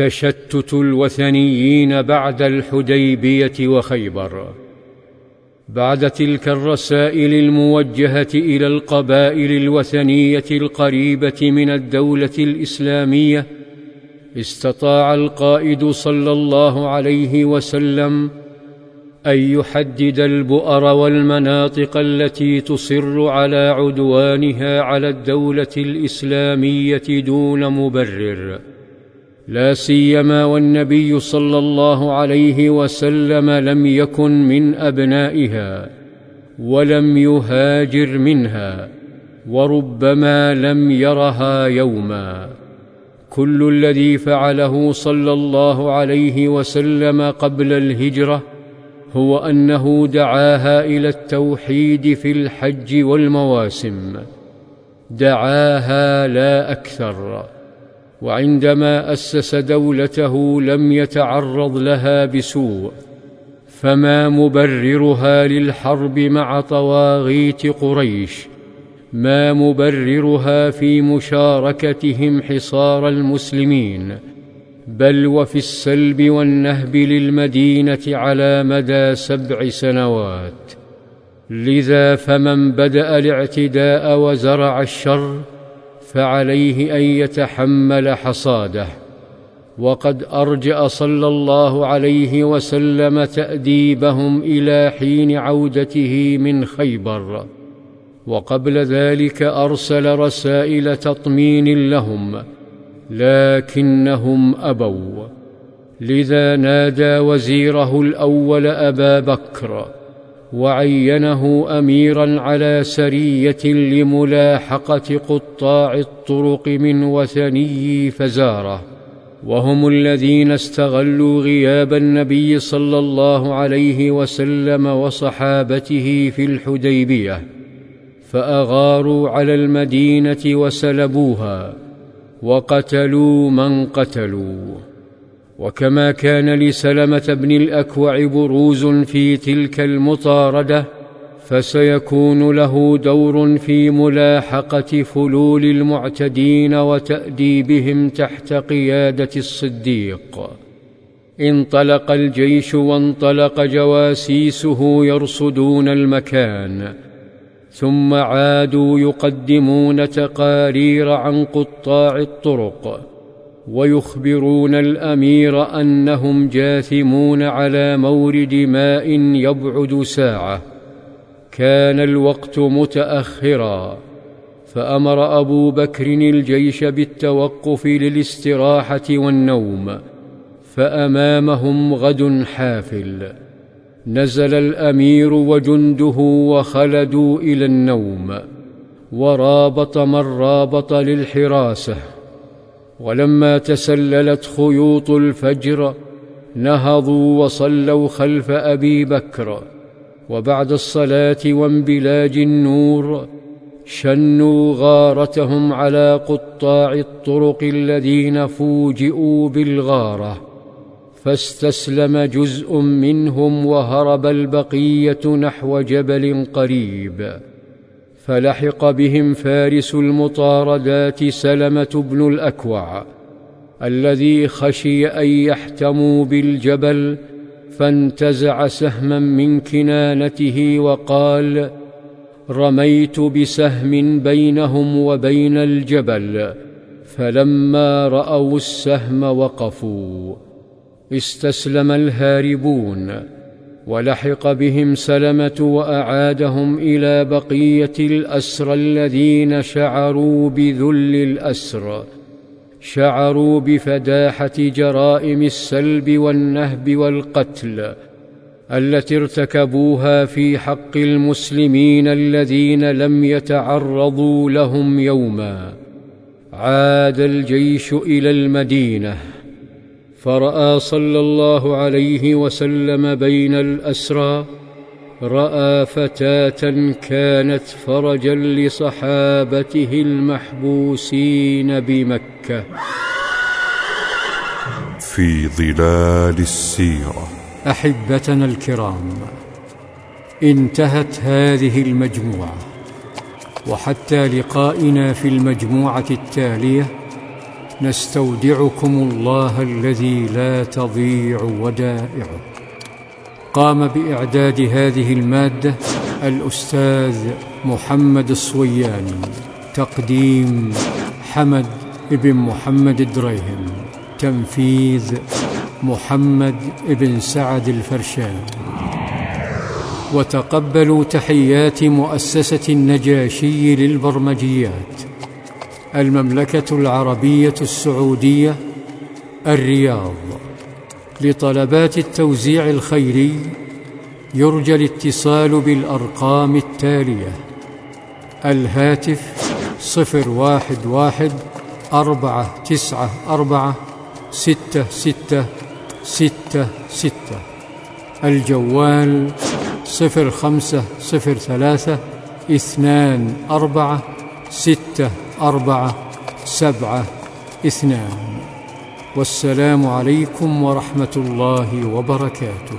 تشتت الوثنيين بعد الحديبية وخيبر. بعد تلك الرسائل الموجهة إلى القبائل الوثنية القريبة من الدولة الإسلامية استطاع القائد صلى الله عليه وسلم أن يحدد البؤر والمناطق التي تصر على عدوانها على الدولة الإسلامية دون مبرر. لا سيما والنبي صلى الله عليه وسلم لم يكن من أبنائها ولم يهاجر منها وربما لم يرها يوما. كل الذي فعله صلى الله عليه وسلم قبل الهجرة هو أنه دعاها إلى التوحيد في الحج والمواسم. دعاها لا أكثر. وعندما أسس دولته لم يتعرض لها بسوء فما مبررها للحرب مع طواغيت قريش ما مبررها في مشاركتهم حصار المسلمين بل وفي السلب والنهب للمدينة على مدى سبع سنوات. لذا فمن بدأ الاعتداء وزرع الشر فعليه أن يتحمل حصاده. وقد أرجأ صلى الله عليه وسلم تأديبهم إلى حين عودته من خيبر. وقبل ذلك أرسل رسائل تطمين لهم لكنهم أبوا. لذا نادى وزيره الأول أبا بكر وعينه أميرا على سرية لملاحقة قطاع الطرق من وثني فزارة. وهم الذين استغلوا غياب النبي صلى الله عليه وسلم وصحابته في الحديبية فأغاروا على المدينة وسلبوها وقتلوا من قتلوا. وكما كان لسلمه بن الأكوع بروز في تلك المطاردة فسيكون له دور في ملاحقة فلول المعتدين وتأديبهم تحت قيادة الصديق. انطلق الجيش وانطلق جواسيسه يرصدون المكان ثم عادوا يقدمون تقارير عن قطاع الطرق. ويخبرون الأمير أنهم جاثمون على مورد ماء يبعد ساعة. كان الوقت متأخرا. فأمر أبو بكر الجيش بالتوقف للاستراحة والنوم. فأمامهم غد حافل. نزل الأمير وجنده وخلدوا إلى النوم. ورابط من رابط للحراسة. ولما تسللت خيوط الفجر نهضوا وصلوا خلف أبي بكر وبعد الصلاة وانبلاج النور شنوا غارتهم على قطاع الطرق الذين فوجئوا بالغارة فاستسلم جزء منهم وهرب البقية نحو جبل قريب فلحق بهم فارس المطاردات سلمة بن الأكوع الذي خشي أن يحتموا بالجبل فانتزع سهما من كنانته وقال رميت بسهم بينهم وبين الجبل فلما رأوا السهم وقفوا استسلم الهاربون. ولحق بهم سلمة وأعادهم إلى بقية الاسرى الذين شعروا بذل الأسر شعروا بفداحة جرائم السلب والنهب والقتل التي ارتكبوها في حق المسلمين الذين لم يتعرضوا لهم يوما. عاد الجيش إلى المدينة. فراى صلى الله عليه وسلم بين الاسرى راى فتاه كانت فرجا لصحابته المحبوسين بمكه. في ظلال السيره. احبتنا الكرام انتهت هذه المجموعة وحتى لقائنا في المجموعة التالية نستودعكم الله الذي لا تضيع ودائعه. قام بإعداد هذه المادة الأستاذ محمد الصوياني تقديم حمد بن محمد الدريهم تنفيذ محمد بن سعد الفرشان وتقبلوا تحيات مؤسسة النجاشي للبرمجيات. المملكة العربية السعودية الرياض. لطلبات التوزيع الخيري يرجى الاتصال بالأرقام التالية الهاتف صفر واحد واحد أربعة تسعة أربعة ستة ستة ستة ستة. الجوال صفر خمسة صفر ثلاثة اثنان أربعة ستة أربعة سبعة اثنان. والسلام عليكم ورحمة الله وبركاته.